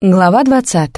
Глава 20.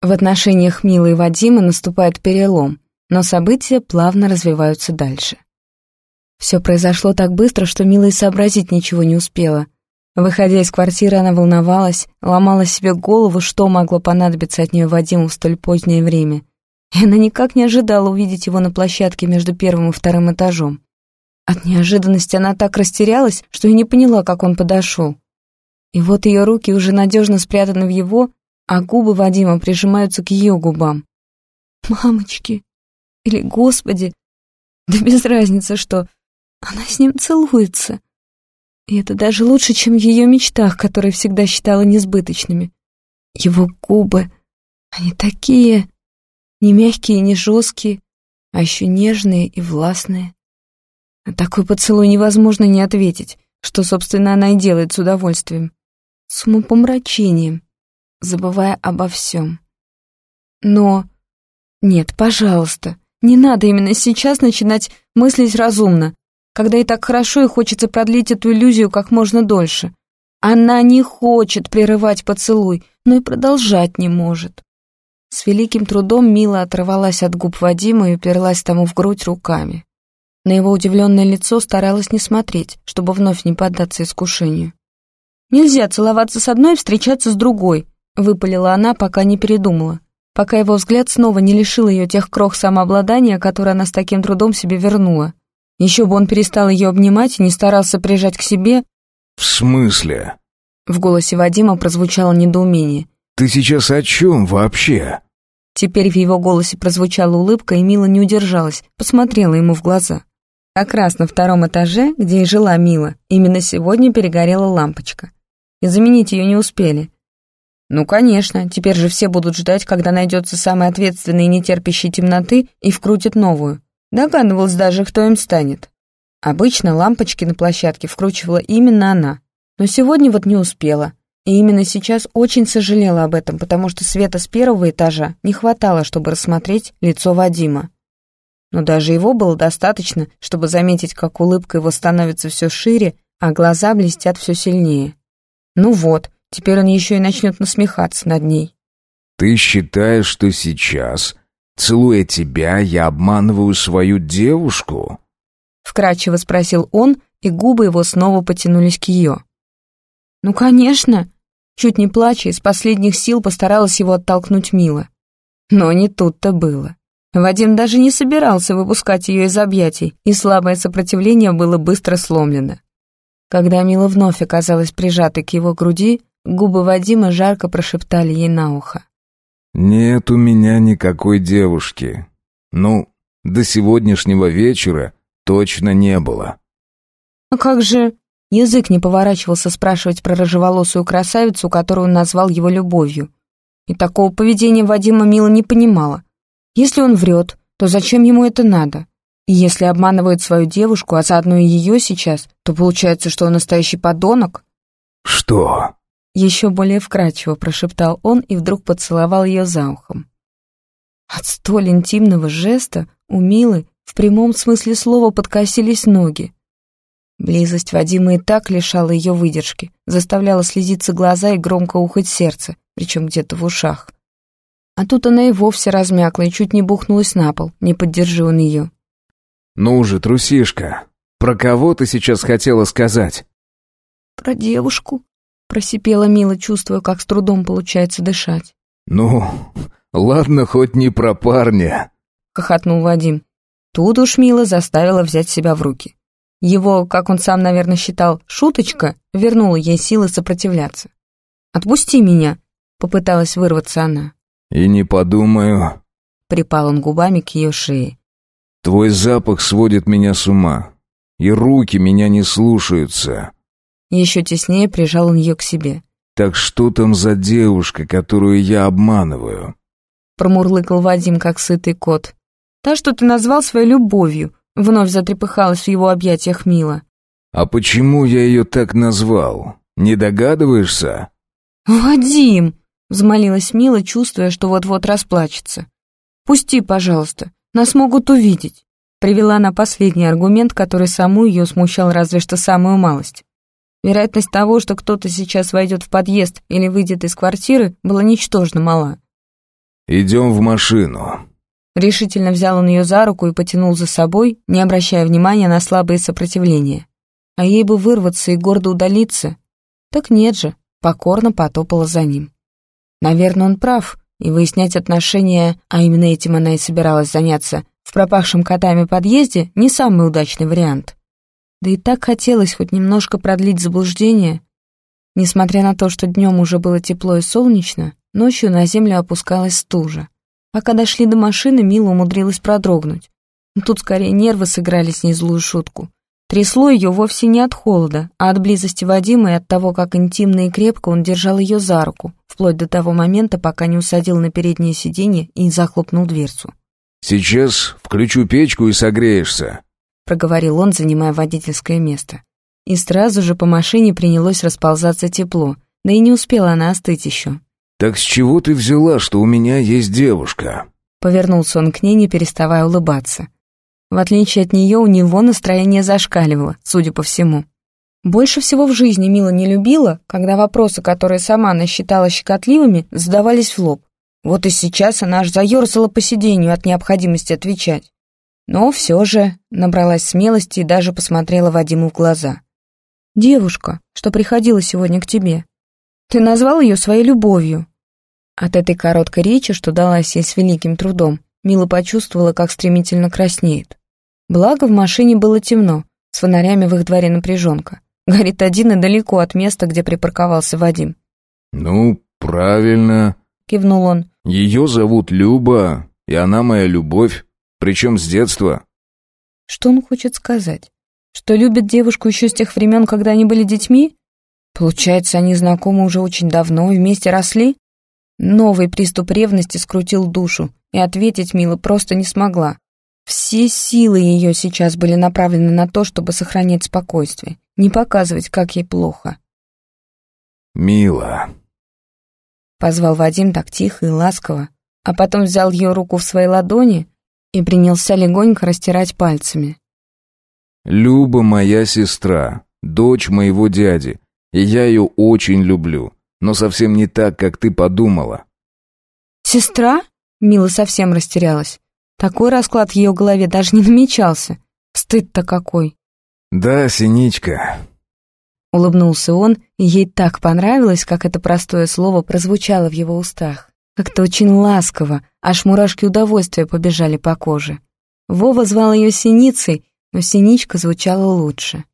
В отношениях Милы и Вадима наступает перелом, но события плавно развиваются дальше. Все произошло так быстро, что Мила и сообразить ничего не успела. Выходя из квартиры, она волновалась, ломала себе голову, что могло понадобиться от нее Вадиму в столь позднее время. И она никак не ожидала увидеть его на площадке между первым и вторым этажом. От неожиданности она так растерялась, что и не поняла, как он подошел. И вот ее руки уже надежно спрятаны в его, а губы Вадима прижимаются к ее губам. «Мамочки!» Или «Господи!» Да без разницы, что она с ним целуется. И это даже лучше, чем в ее мечтах, которые всегда считала несбыточными. Его губы, они такие, не мягкие, не жесткие, а еще нежные и властные. На такой поцелуй невозможно не ответить, что, собственно, она и делает с удовольствием с умопомрачением, забывая обо всем. Но... Нет, пожалуйста, не надо именно сейчас начинать мыслить разумно, когда и так хорошо и хочется продлить эту иллюзию как можно дольше. Она не хочет прерывать поцелуй, но и продолжать не может. С великим трудом Мила оторвалась от губ Вадима и уперлась тому в грудь руками. На его удивленное лицо старалась не смотреть, чтобы вновь не поддаться искушению. «Нельзя целоваться с одной и встречаться с другой», — выпалила она, пока не передумала. Пока его взгляд снова не лишил ее тех крох самообладания, которые она с таким трудом себе вернула. Еще бы он перестал ее обнимать и не старался прижать к себе. «В смысле?» В голосе Вадима прозвучало недоумение. «Ты сейчас о чем вообще?» Теперь в его голосе прозвучала улыбка, и Мила не удержалась, посмотрела ему в глаза. Как раз на втором этаже, где и жила Мила, именно сегодня перегорела лампочка и заменить ее не успели. Ну, конечно, теперь же все будут ждать, когда найдется самый ответственный и нетерпящий темноты и вкрутит новую. Догадывалась даже, кто им станет. Обычно лампочки на площадке вкручивала именно она, но сегодня вот не успела. И именно сейчас очень сожалела об этом, потому что света с первого этажа не хватало, чтобы рассмотреть лицо Вадима. Но даже его было достаточно, чтобы заметить, как улыбка его становится все шире, а глаза блестят все сильнее. Ну вот, теперь он еще и начнет насмехаться над ней. Ты считаешь, что сейчас, целуя тебя, я обманываю свою девушку? Вкрадчиво спросил он, и губы его снова потянулись к ее. Ну, конечно. Чуть не плача, из последних сил постаралась его оттолкнуть Мила. Но не тут-то было. Вадим даже не собирался выпускать ее из объятий, и слабое сопротивление было быстро сломлено. Когда Мила вновь оказалась прижатой к его груди, губы Вадима жарко прошептали ей на ухо. «Нет у меня никакой девушки. Ну, до сегодняшнего вечера точно не было». «А как же...» Язык не поворачивался спрашивать про рыжеволосую красавицу, которую он назвал его любовью. И такого поведения Вадима Мила не понимала. Если он врет, то зачем ему это надо? И если обманывает свою девушку, а заодно и ее сейчас, то получается, что он настоящий подонок? Что? Еще более вкрадчиво прошептал он и вдруг поцеловал ее за ухом. От столь интимного жеста у Милы в прямом смысле слова подкосились ноги. Близость Вадима и так лишала ее выдержки, заставляла слезиться глаза и громко ухать сердце, причем где-то в ушах. А тут она и вовсе размякла и чуть не бухнулась на пол, не поддержи он ее. «Ну же, трусишка, про кого ты сейчас хотела сказать?» «Про девушку», — просипела Мила, чувствуя, как с трудом получается дышать. «Ну, ладно, хоть не про парня», — хохотнул Вадим. Тут уж Мила заставила взять себя в руки. Его, как он сам, наверное, считал, шуточка вернула ей силы сопротивляться. «Отпусти меня», — попыталась вырваться она. «И не подумаю», — припал он губами к ее шее. Твой запах сводит меня с ума, и руки меня не слушаются». Еще теснее прижал он ее к себе. «Так что там за девушка, которую я обманываю?» Промурлыкал Вадим, как сытый кот. «Та, что ты назвал своей любовью», вновь затрепыхалась в его объятиях Мила. «А почему я ее так назвал? Не догадываешься?» «Вадим!» — взмолилась Мила, чувствуя, что вот-вот расплачется. «Пусти, пожалуйста. Нас могут увидеть», — привела на последний аргумент, который саму ее смущал разве что самую малость. Вероятность того, что кто-то сейчас войдет в подъезд или выйдет из квартиры, была ничтожно мала. «Идем в машину». Решительно взял он ее за руку и потянул за собой, не обращая внимания на слабые сопротивления. А ей бы вырваться и гордо удалиться. Так нет же, покорно потопала за ним. Наверное, он прав, и выяснять отношения, а именно этим она и собиралась заняться, в пропахшем котами подъезде не самый удачный вариант. Да и так хотелось хоть немножко продлить заблуждение. Несмотря на то, что днем уже было тепло и солнечно, ночью на землю опускалась стужа. Пока дошли до машины, Мила умудрилась продрогнуть. Но тут скорее нервы сыграли с ней злую шутку. Трясло ее вовсе не от холода, а от близости Вадима и от того, как интимно и крепко он держал ее за руку, вплоть до того момента, пока не усадил на переднее сиденье и не захлопнул дверцу. «Сейчас включу печку и согреешься», — проговорил он, занимая водительское место. И сразу же по машине принялось расползаться тепло, да и не успела она остыть еще. «Так с чего ты взяла, что у меня есть девушка?» Повернулся он к ней, не переставая улыбаться. В отличие от нее, у него настроение зашкаливало, судя по всему. Больше всего в жизни Мила не любила, когда вопросы, которые сама она считала щекотливыми, задавались в лоб. Вот и сейчас она аж заерзала по сиденью от необходимости отвечать. Но все же набралась смелости и даже посмотрела Вадиму в глаза. «Девушка, что приходила сегодня к тебе, ты назвал ее своей любовью». От этой короткой речи, что далась ей с великим трудом, Мила почувствовала, как стремительно краснеет. Благо, в машине было темно, с фонарями в их дворе напряженка. Горит один и далеко от места, где припарковался Вадим. «Ну, правильно», — кивнул он. Ее зовут Люба, и она моя любовь, причем с детства». Что он хочет сказать? Что любит девушку еще с тех времен, когда они были детьми? Получается, они знакомы уже очень давно и вместе росли? Новый приступ ревности скрутил душу, и ответить Мила просто не смогла. Все силы ее сейчас были направлены на то, чтобы сохранять спокойствие, не показывать, как ей плохо. «Мила», Позвал Вадим так тихо и ласково, а потом взял ее руку в свои ладони и принялся легонько растирать пальцами. «Люба моя сестра, дочь моего дяди, и я ее очень люблю, но совсем не так, как ты подумала». «Сестра?» Мила совсем растерялась. Такой расклад в ее голове даже не намечался. Стыд-то какой. «Да, Синичка, Улыбнулся он, и ей так понравилось, как это простое слово прозвучало в его устах. Как-то очень ласково, аж мурашки удовольствия побежали по коже. Вова звал ее Синицей, но Синичка звучала лучше.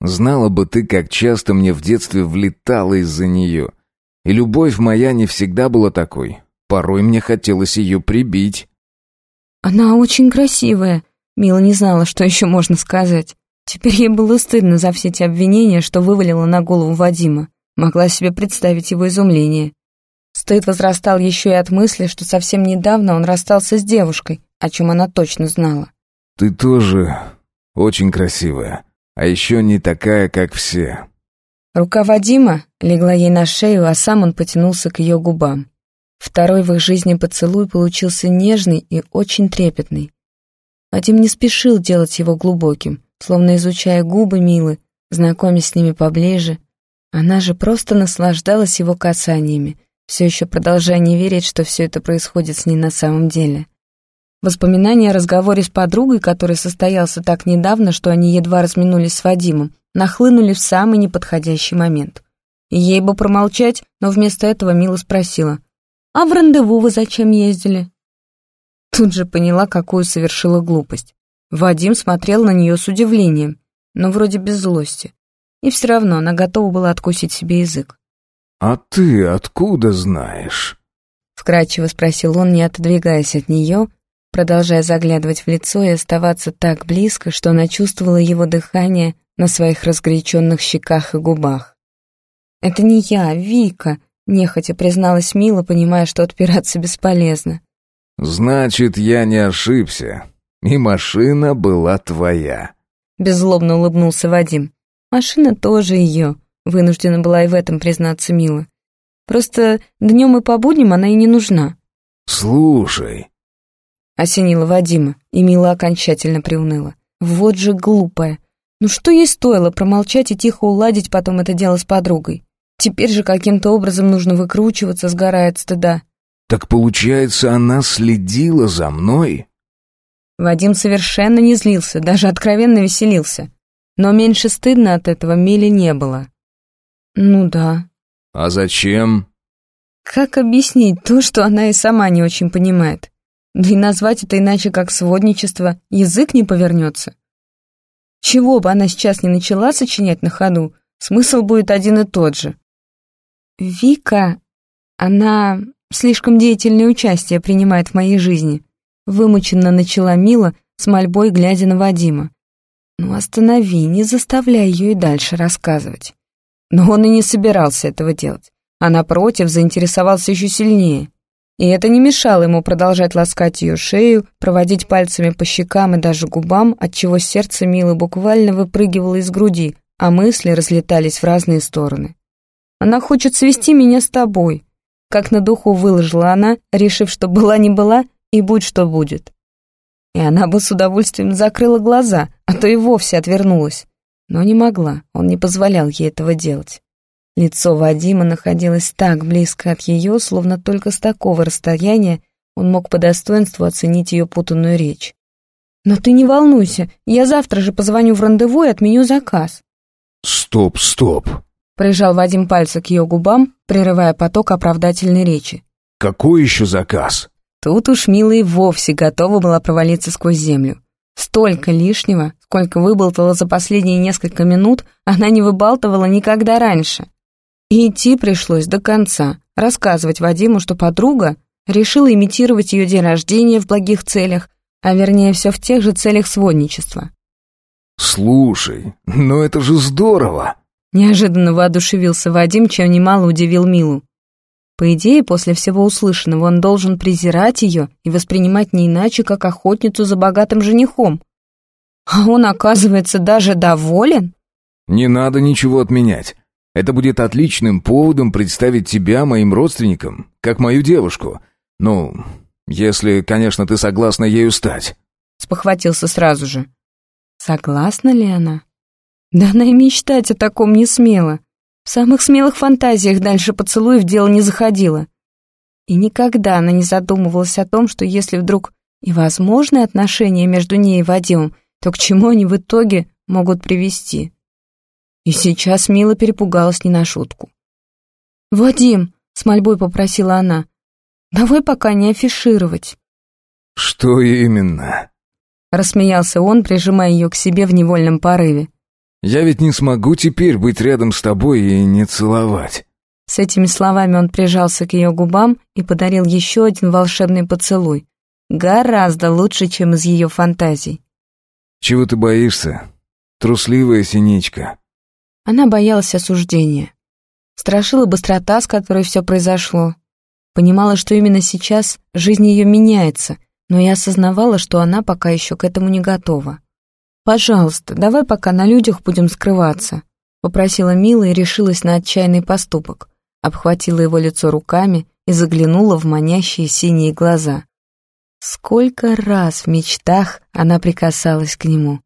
«Знала бы ты, как часто мне в детстве влетало из-за нее. И любовь моя не всегда была такой. Порой мне хотелось ее прибить». «Она очень красивая», — Мила не знала, что еще можно сказать. Теперь ей было стыдно за все те обвинения, что вывалила на голову Вадима. Могла себе представить его изумление. Стыд возрастал еще и от мысли, что совсем недавно он расстался с девушкой, о чем она точно знала. «Ты тоже очень красивая, а еще не такая, как все». Рука Вадима легла ей на шею, а сам он потянулся к ее губам. Второй в их жизни поцелуй получился нежный и очень трепетный. Вадим не спешил делать его глубоким, словно изучая губы Милы, знакомясь с ними поближе. Она же просто наслаждалась его касаниями, все еще продолжая не верить, что все это происходит с ней на самом деле. Воспоминания о разговоре с подругой, который состоялся так недавно, что они едва разминулись с Вадимом, нахлынули в самый неподходящий момент. Ей бы промолчать, но вместо этого Мила спросила, «А в рандеву вы зачем ездили?» Тут же поняла, какую совершила глупость. Вадим смотрел на нее с удивлением, но вроде без злости. И все равно она готова была откусить себе язык. «А ты откуда знаешь?» Вкрадчиво спросил он, не отодвигаясь от нее, продолжая заглядывать в лицо и оставаться так близко, что она чувствовала его дыхание на своих разгоряченных щеках и губах. «Это не я, Вика», — нехотя призналась Мила, понимая, что отпираться бесполезно. «Значит, я не ошибся. И машина была твоя. Беззлобно улыбнулся Вадим. Машина тоже ее. Вынуждена была и в этом признаться Мила. Просто днем и по будням она и не нужна. Слушай. Осенила Вадима, и Мила окончательно приуныла. Вот же глупая. Ну что ей стоило промолчать и тихо уладить потом это дело с подругой? Теперь же каким-то образом нужно выкручиваться, сгорая от стыда. Так получается, она следила за мной? Вадим совершенно не злился, даже откровенно веселился. Но меньше стыдно от этого Миле не было. Ну да. А зачем? Как объяснить то, что она и сама не очень понимает? Да и назвать это иначе как сводничество язык не повернется. Чего бы она сейчас не начала сочинять на ходу, смысл будет один и тот же. Вика, она слишком деятельное участие принимает в моей жизни. Вымученно начала Мила с мольбой, глядя на Вадима. Ну останови, не заставляй ее и дальше рассказывать. Но он и не собирался этого делать, а напротив заинтересовался еще сильнее. И это не мешало ему продолжать ласкать ее шею, проводить пальцами по щекам и даже губам, отчего сердце Милы буквально выпрыгивало из груди, а мысли разлетались в разные стороны. «Она хочет свести меня с тобой», как на духу выложила она, решив, что была не была и будь что будет. И она бы с удовольствием закрыла глаза, а то и вовсе отвернулась. Но не могла, он не позволял ей этого делать. Лицо Вадима находилось так близко от ее, словно только с такого расстояния он мог по достоинству оценить ее путанную речь. «Но ты не волнуйся, я завтра же позвоню в рандеву и отменю заказ». «Стоп, стоп!» Прижал Вадим пальцы к ее губам, прерывая поток оправдательной речи. «Какой еще заказ?» Тут уж Мила вовсе готова была провалиться сквозь землю. Столько лишнего, сколько выболтала за последние несколько минут, она не выбалтывала никогда раньше. И идти пришлось до конца, рассказывать Вадиму, что подруга решила имитировать ее день рождения в благих целях, а вернее все в тех же целях сводничества. «Слушай, ну это же здорово!» Неожиданно воодушевился Вадим, чем немало удивил Милу. По идее, после всего услышанного он должен презирать ее и воспринимать не иначе, как охотницу за богатым женихом. А он, оказывается, даже доволен? «Не надо ничего отменять. Это будет отличным поводом представить тебя моим родственникам, как мою девушку. Ну, если, конечно, ты согласна ею стать». Спохватился сразу же. Согласна ли она? Да она и мечтать о таком не смела. В самых смелых фантазиях дальше поцелуев дело не заходило. И никогда она не задумывалась о том, что если вдруг и возможны отношения между ней и Вадимом, то к чему они в итоге могут привести. И сейчас Мила перепугалась не на шутку. «Вадим», — с мольбой попросила она, — «давай пока не афишировать». «Что именно?» — рассмеялся он, прижимая ее к себе в невольном порыве. «Я ведь не смогу теперь быть рядом с тобой и не целовать». С этими словами он прижался к ее губам и подарил еще один волшебный поцелуй. Гораздо лучше, чем из ее фантазий. «Чего ты боишься? Трусливая синичка». Она боялась осуждения. Страшила быстрота, с которой все произошло. Понимала, что именно сейчас жизнь ее меняется, но и осознавала, что она пока еще к этому не готова. «Пожалуйста, давай пока на людях будем скрываться», — попросила Мила и решилась на отчаянный поступок. Обхватила его лицо руками и заглянула в манящие синие глаза. Сколько раз в мечтах она прикасалась к нему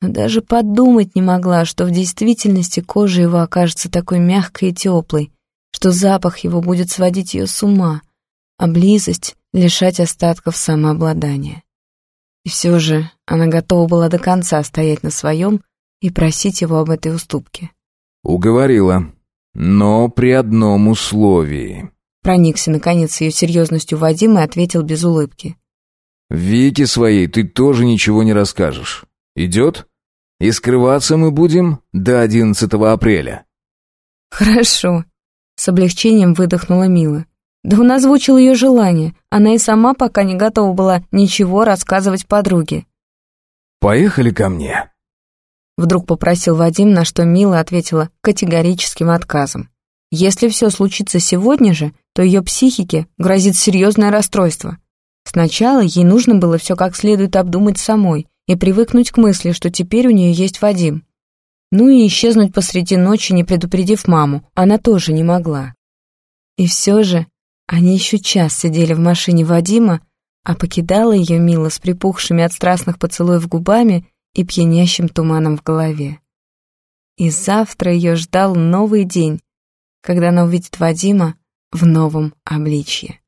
но даже подумать не могла, что в действительности кожа его окажется такой мягкой и теплой, что запах его будет сводить ее с ума, а близость — лишать остатков самообладания. И все же она готова была до конца стоять на своем и просить его об этой уступке. «Уговорила, но при одном условии». Проникся, наконец, ее серьезностью Вадим и ответил без улыбки. «Вике своей ты тоже ничего не расскажешь. Идет?» И скрываться мы будем до 11 апреля». «Хорошо», — с облегчением выдохнула Мила. Да он озвучил ее желание. Она и сама пока не готова была ничего рассказывать подруге. «Поехали ко мне», — вдруг попросил Вадим, на что Мила ответила категорическим отказом. Если все случится сегодня же, то ее психике грозит серьезное расстройство. Сначала ей нужно было все как следует обдумать самой, и привыкнуть к мысли, что теперь у нее есть Вадим. Ну и исчезнуть посреди ночи, не предупредив маму, она тоже не могла. И все же они еще час сидели в машине Вадима, а покидала ее Мила с припухшими от страстных поцелуев губами и пьянящим туманом в голове. И завтра ее ждал новый день, когда она увидит Вадима в новом обличье.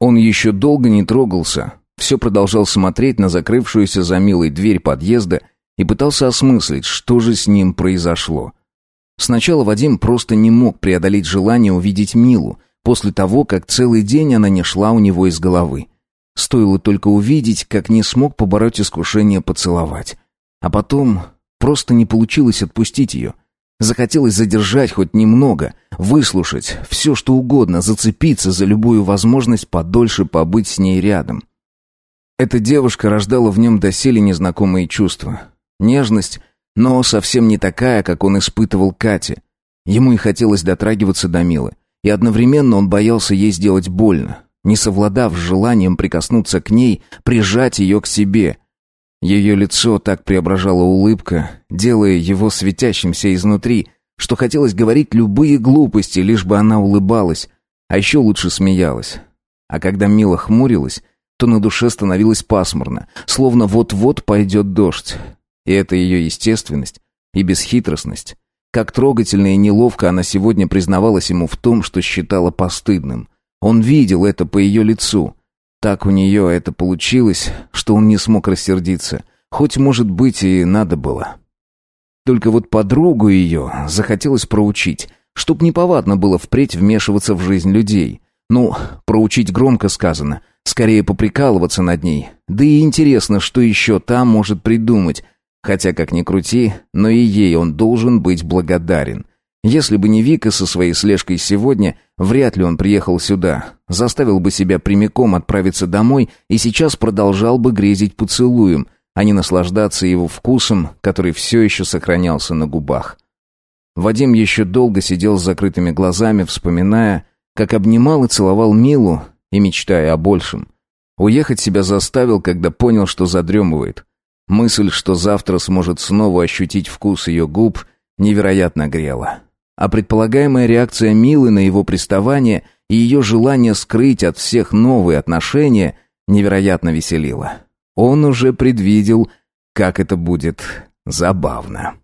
Он еще долго не трогался, все продолжал смотреть на закрывшуюся за милой дверь подъезда и пытался осмыслить, что же с ним произошло. Сначала Вадим просто не мог преодолеть желание увидеть Милу, после того, как целый день она не шла у него из головы. Стоило только увидеть, как не смог побороть искушение поцеловать. А потом просто не получилось отпустить ее. Захотелось задержать хоть немного, выслушать все, что угодно, зацепиться за любую возможность подольше побыть с ней рядом. Эта девушка рождала в нем доселе незнакомые чувства. Нежность, но совсем не такая, как он испытывал Кате. Ему и хотелось дотрагиваться до Милы, и одновременно он боялся ей сделать больно, не совладав с желанием прикоснуться к ней, прижать ее к себе — ее лицо так преображала улыбка, делая его светящимся изнутри, что хотелось говорить любые глупости, лишь бы она улыбалась, а еще лучше смеялась. А когда Мила хмурилась, то на душе становилось пасмурно, словно вот-вот пойдет дождь. И это ее естественность и бесхитростность. Как трогательно и неловко она сегодня признавалась ему в том, что считала постыдным. Он видел это по ее лицу — так у нее это получилось, что он не смог рассердиться. Хоть, может быть, и надо было. Только вот подругу ее захотелось проучить, чтоб неповадно было впредь вмешиваться в жизнь людей. Ну, проучить громко сказано, скорее поприкалываться над ней. Да и интересно, что еще та может придумать. Хотя, как ни крути, но и ей он должен быть благодарен. Если бы не Вика со своей слежкой сегодня, вряд ли он приехал сюда. Заставил бы себя прямиком отправиться домой и сейчас продолжал бы грезить поцелуем, а не наслаждаться его вкусом, который все еще сохранялся на губах. Вадим еще долго сидел с закрытыми глазами, вспоминая, как обнимал и целовал Милу и мечтая о большем. Уехать себя заставил, когда понял, что задремывает. Мысль, что завтра сможет снова ощутить вкус ее губ, невероятно грела а предполагаемая реакция Милы на его приставание и ее желание скрыть от всех новые отношения невероятно веселило. Он уже предвидел, как это будет забавно.